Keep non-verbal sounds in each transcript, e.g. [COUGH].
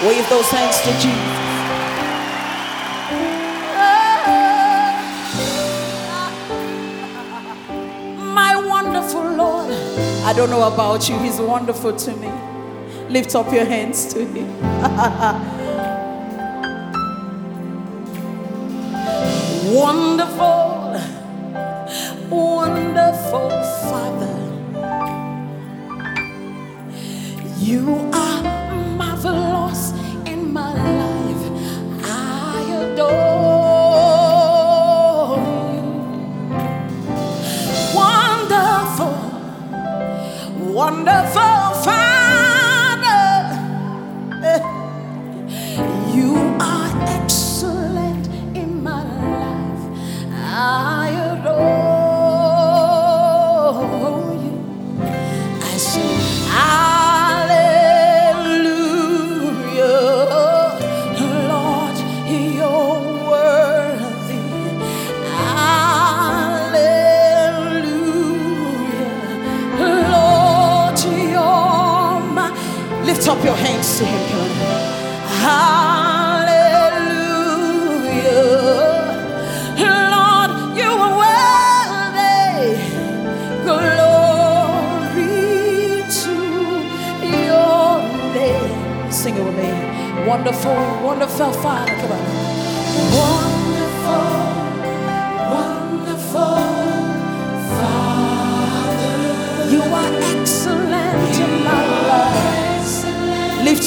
Wave those hands to Jesus. My wonderful Lord. I don't know about you, He's wonderful to me. Lift up your hands to Him. [LAUGHS] wonderful, wonderful Lift up your hands to Him, on. Hallelujah, Lord, you are worthy. Glory to your name. Sing it with me. Wonderful, wonderful Father. Come on. Wonderful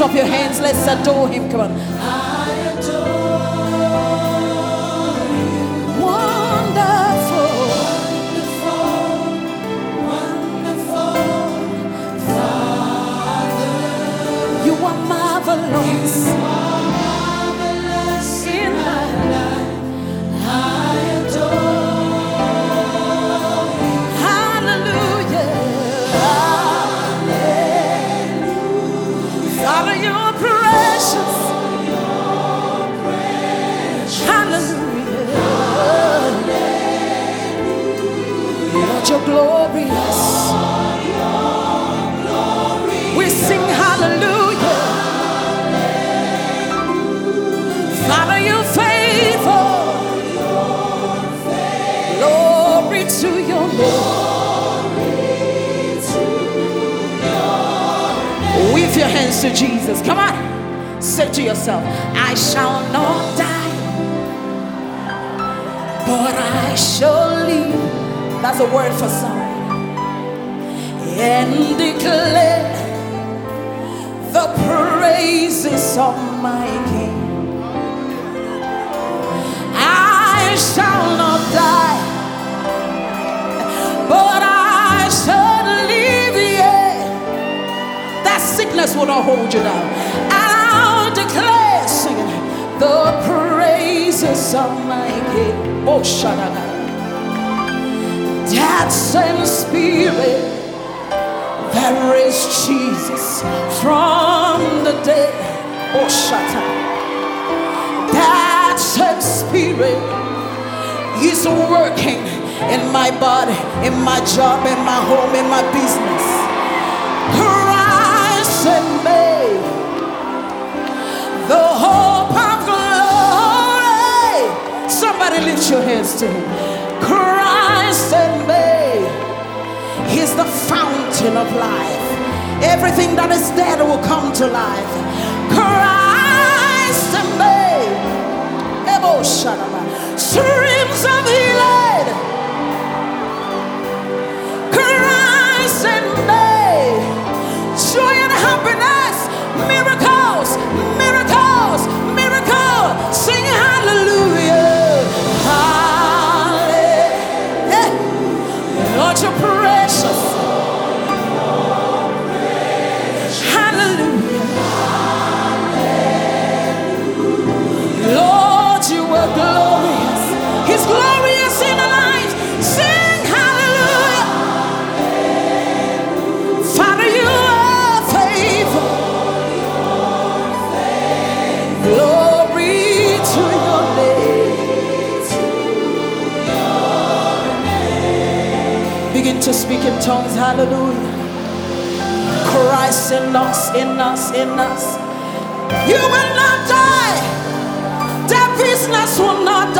Lift up your hands. Let's adore Him. Come on. I adore him. Wonderful. You are marvelous. We sing hallelujah. Father, you're. Glory to your name. Wave your hands to Jesus. Come on. Say to yourself, I shall not die, but I shall live. That's a word for someone. And declare the praises of my King. I shall not die, but I shall live. Yeah, that sickness will not hold you down. And I'll declare, singing the praises of my King. Oh, Shadada. That same spirit. There is Jesus from the dead. Oh, shut up. That same spirit is working in my body, in my job, in my home, in my business. Christ in me, the hope of glory. Somebody lift your hands to him. Christ in me. He's the fountain of life. Everything that is dead will come to life. Christ. Ebo Shadaba. Streams of healing. Christ in me. Joy and happiness. Miracles. to speak in tongues. Hallelujah. Christ in us, in us, in us. You will not die. Death will not die.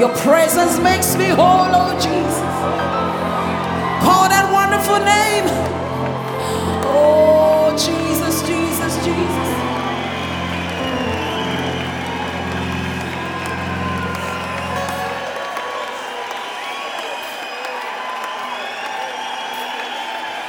Your presence makes me whole, oh Jesus. Call that wonderful name. Oh.